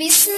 بسم